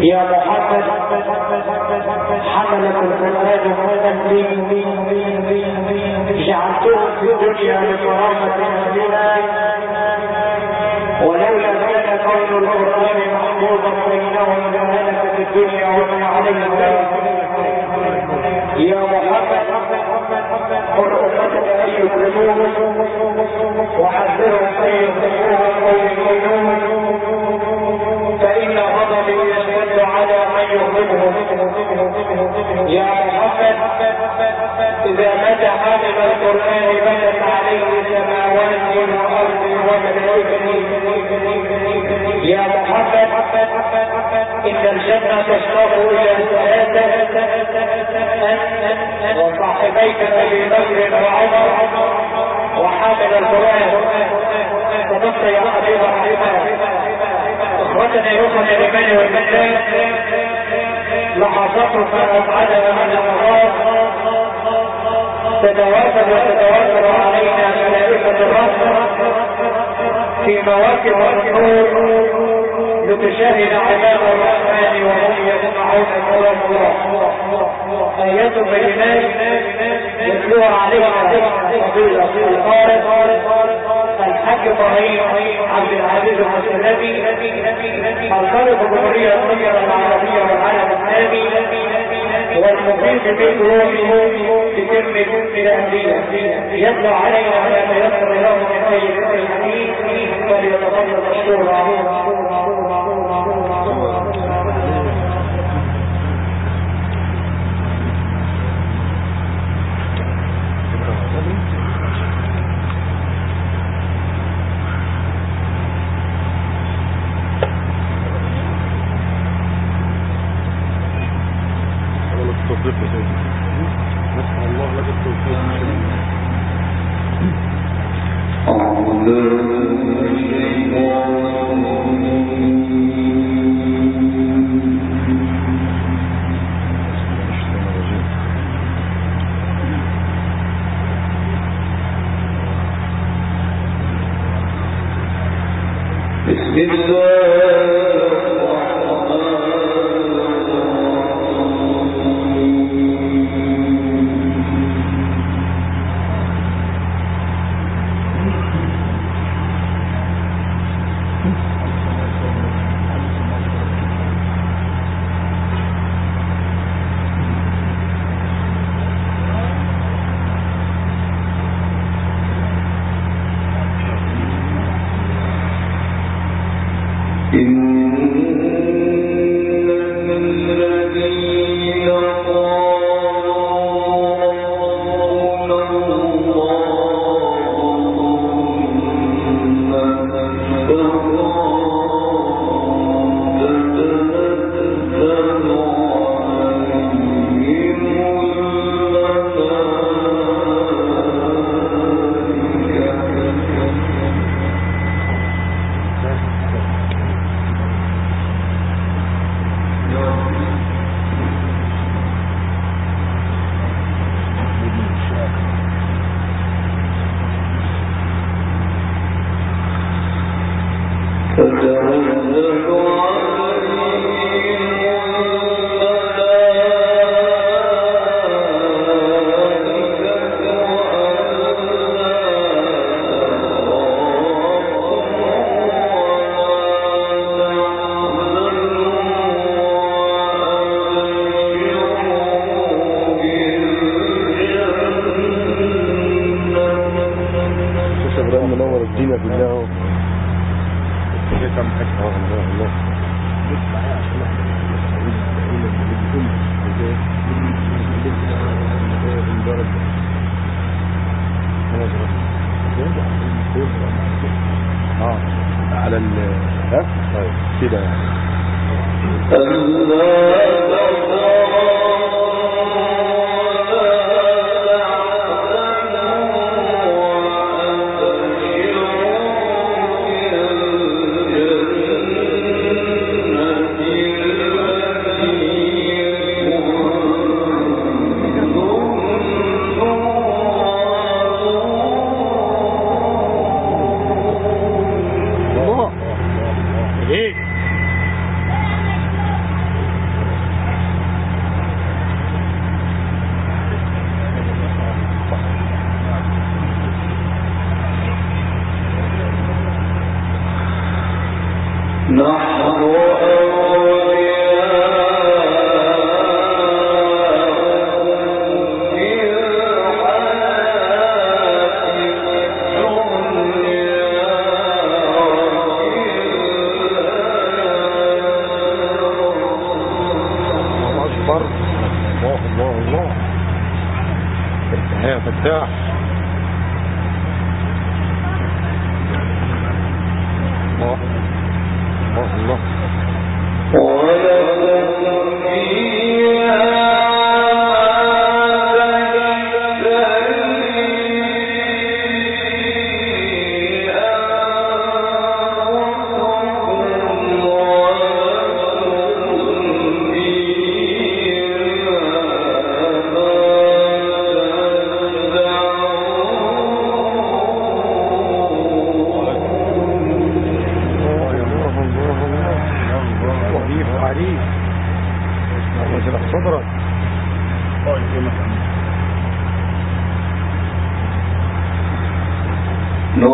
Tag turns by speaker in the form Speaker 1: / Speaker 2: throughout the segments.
Speaker 1: يا محمد حملة القرآن والتمليك جعلتهم في الدنيا لكرامة أهلها ولولا كان كون القرآن محفوظا بينهم لهلكت الدنيا ومن عليها. يا قل أمتك أي الذنوب وحذرهم أي الذنوب فإن غضبي يشتد على من يغضبهم يا محمد إذا مات حامل القرآن بدت عليه سماوات وأرض وملائكة يا محمد إن الجنة تشتاق إلى ثلاثة وصاحبيك أبي بكر وعمر وحامل القرآن. فنص يا حبيب الرحمن اخوتنا يوم الايمان والمجد لحظات ما افعلها من اللحظات تتوافد وتتوافد علينا ملائكة الرحمة في مواكب النور لتشاهد عذاب الرحمن وهم يسمعون نور الله. آيات بينات يتلوها علينا فضيلة القارئ الحاج إبراهيم عبد العزيز المسلمي القارئ الجمهورية المصرية العربية والعالم الإسلامي والمقيم في روحه بكم الأهلية يتلو علينا ما تيسر له من خير الحديث فليتفضل مشكورا
Speaker 2: نو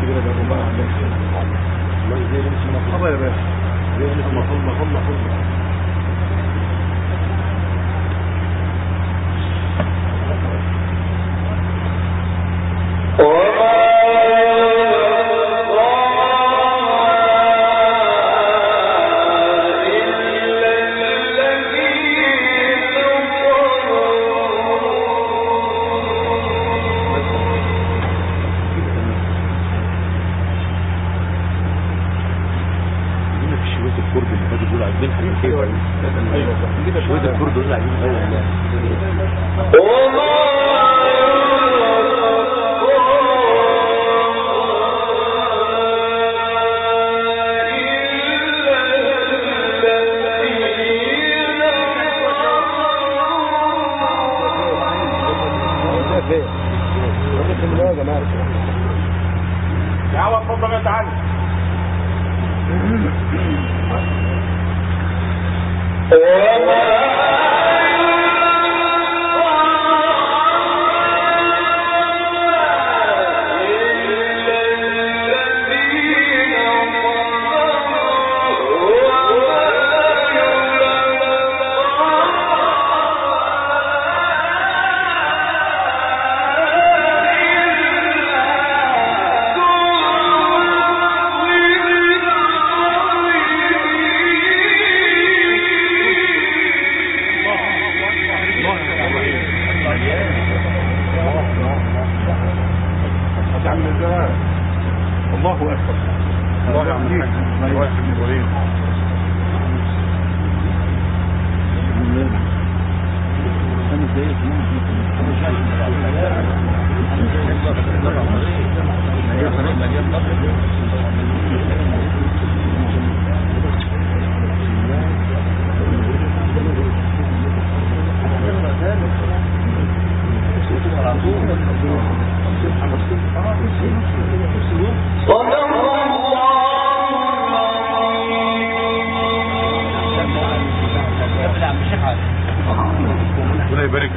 Speaker 2: كبيرة ده مطلوبة الله بریک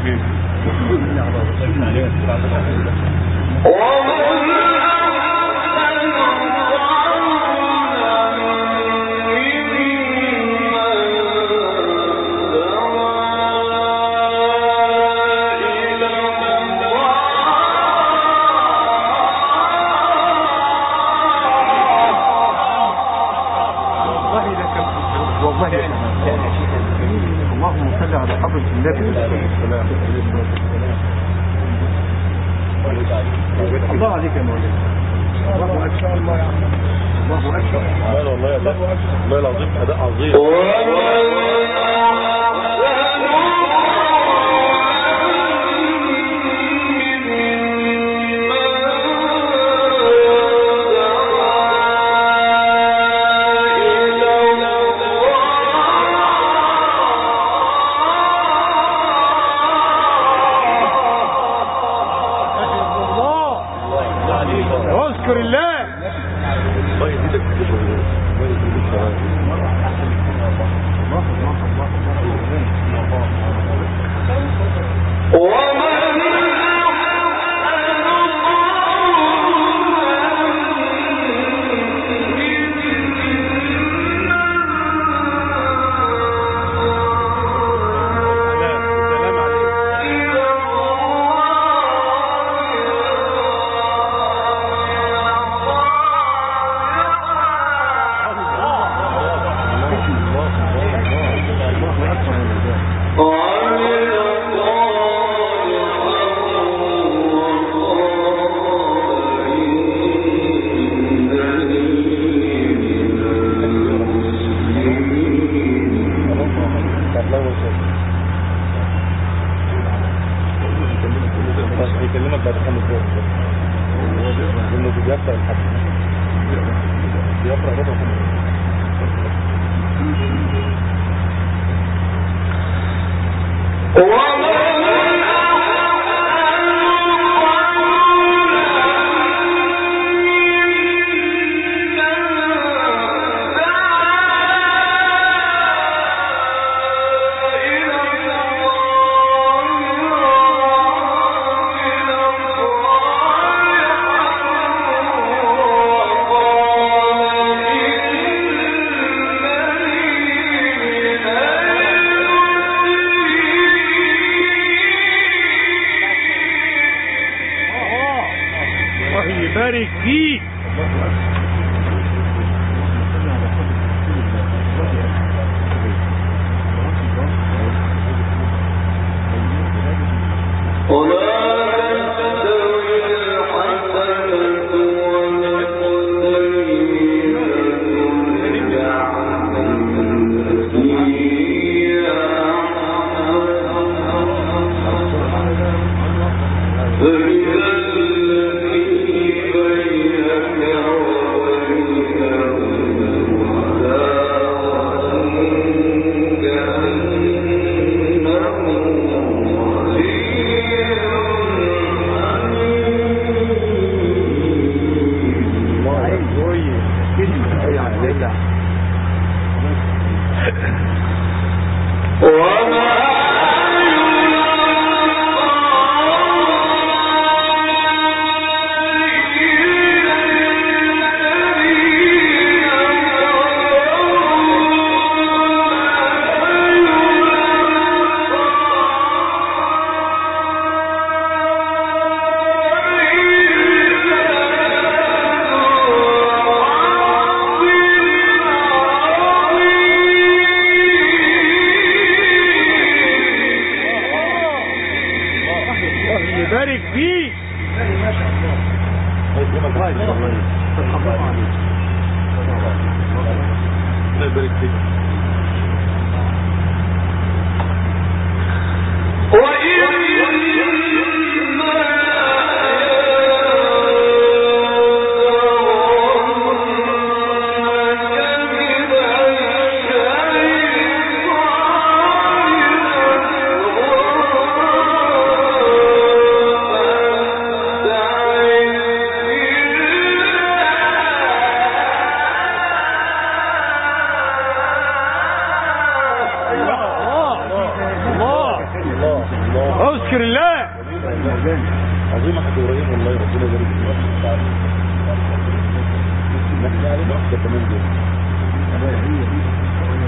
Speaker 2: واحدة كمان دول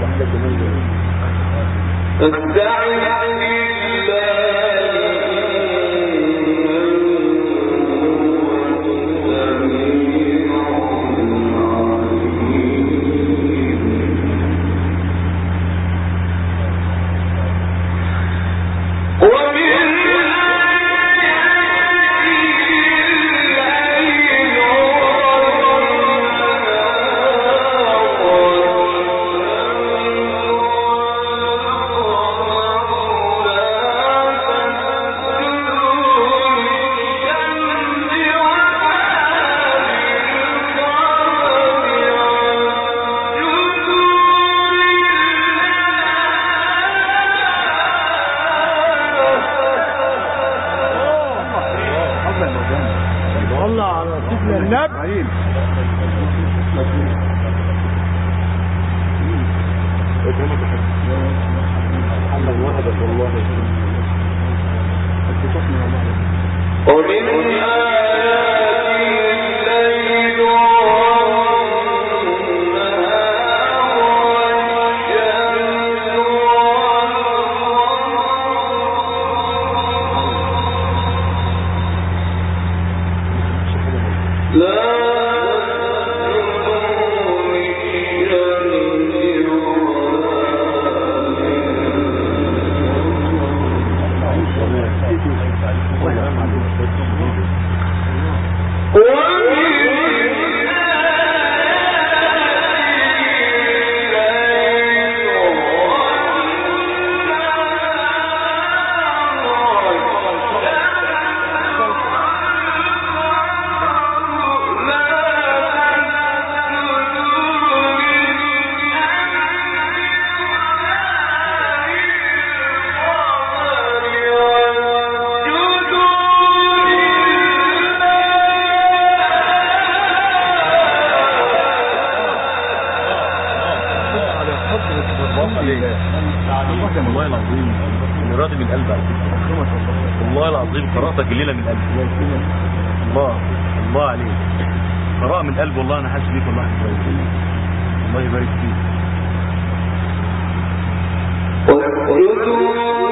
Speaker 2: واحدة كمان
Speaker 3: صلى
Speaker 1: ما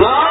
Speaker 2: ربنا